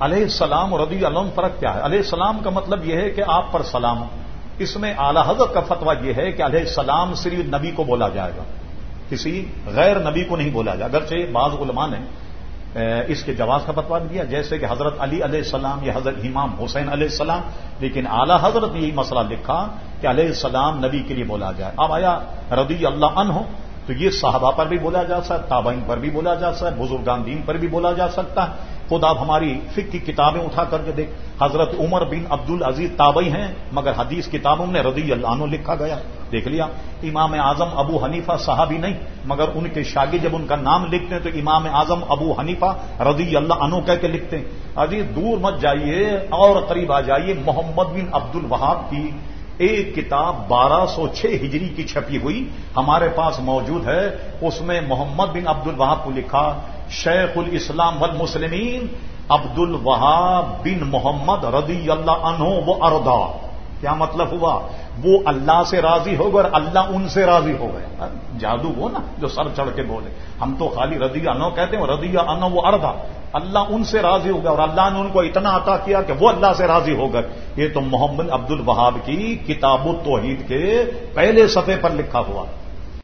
علیہ السلام اور رضی علم فرق کیا ہے؟ علیہ السلام کا مطلب یہ ہے کہ آپ پر سلام اس میں اعلی حضرت کا فتویٰ یہ ہے کہ علیہ السلام صرف نبی کو بولا جائے گا۔ کسی غیر نبی کو نہیں بولا جائے۔ اگرچہ بعض علماء نے اس کے جواز کا فتوا دیا، جیسے کہ حضرت علی علیہ السلام یا حضرت امام حسین علیہ السلام، لیکن اعلی حضرت نے یہی مسئلہ لکھا کہ علیہ السلام نبی کے لیے بولا جائے۔ اب آیا رضی اللہ عنہ، تو یہ صحابہ پر بھی بولا جا سکتا تابعین پر بھی بولا جا سکتا ہے، بزرگان دین پر بھی بولا جا سکتا ہے۔ خود آپ ہماری فک کی کتابیں اٹھا کر کے دیکھ۔ حضرت عمر بن عبد العزیز تابعی ہیں، مگر حدیث کتابوں میں رضی اللہ عنہ لکھا گیا۔ دیکھ لیا، امام اعظم ابو حنیفہ صحابی نہیں، مگر ان کے شاگی جب ان کا نام لکھتے ہیں تو امام اعظم ابو حنیفہ رضی اللہ عنہ کہہ کے لکھتے ہیں۔ عزیز، دور مت جائیے، اور قریب آ جائیے۔ محمد بن عبد الوہاب کی ایک کتاب بارہ سو چھ ہجری کی چھپی ہوئی ہمارے پاس موجود ہے۔ اس میں محمد بن عبد الوہاب کو لکھا شیخ الاسلام والمسلمین عبد الوہاب بن محمد رضی اللہ عنہ وہ اردا کیا مطلب ہوا؟ وہ اللہ سے راضی ہو گئے اور اللہ ان سے راضی ہو گئے. جادو وہ نا جو سر چڑھ کے بولے. ہم تو خالی رضی انو کہتے ہیں رضی انو وہ اردا اللہ ان سے راضی ہو گیا اور اللہ نے ان کو اتنا عطا کیا کہ وہ اللہ سے راضی ہو گئے. یہ تو محمد عبد الوہاب کی کتاب التوحید کے پہلے صفحے پر لکھا ہوا